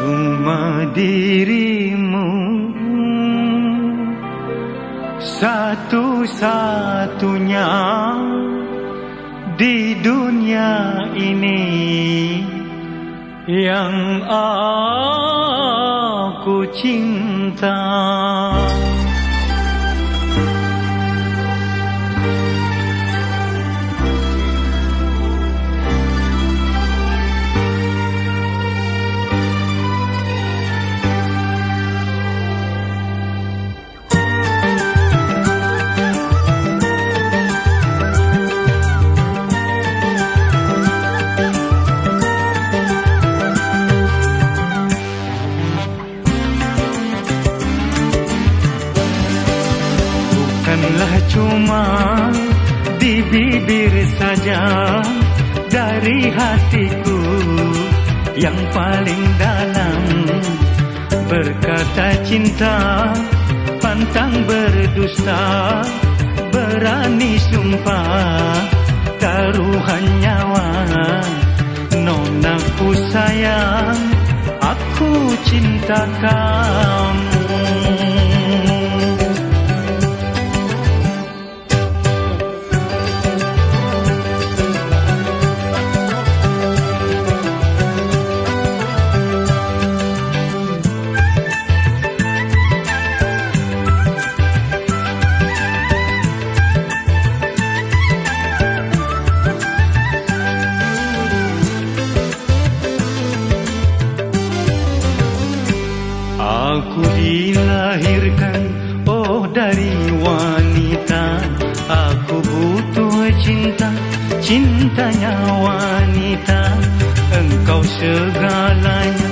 cuma dirimu satu-satunya di dunia ini yang aku cinta. Cuma di bibir saja. Dari hatiku yang paling dalam berkata cinta pantang berdusta berani sumpah taruhan nyawa. Nonaku sayang aku cinta kamu Aku dilahirkan. Oh dari wanita Aku butuh cinta, cintanya wanita Engkau segalanya.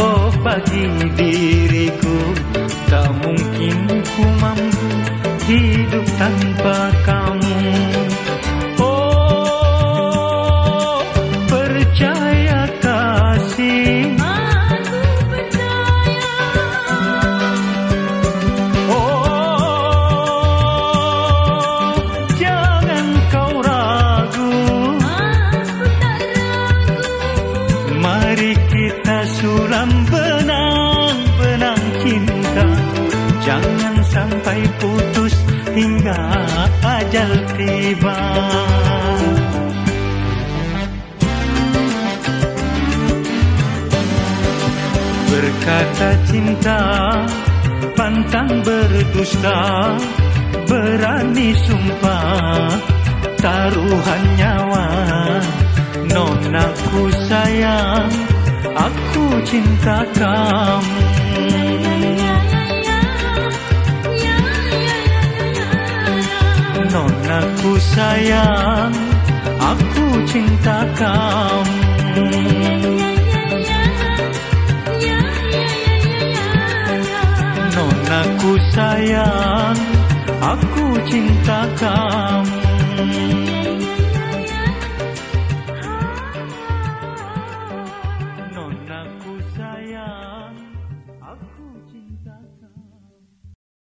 Oh bagi diriku Tak mungkin ku mampu hidup tanpa kamu Mari kita sulam benang-benang cinta. Jangan sampai putus hingga ajal tiba. Berkata cinta pantang berdusta berani sumpah taruhan nyawa nonaku sayang? Aku cinta kamu. Nonaku sayang aku cinta kamu. Nonaku sayang, aku cinta kamu.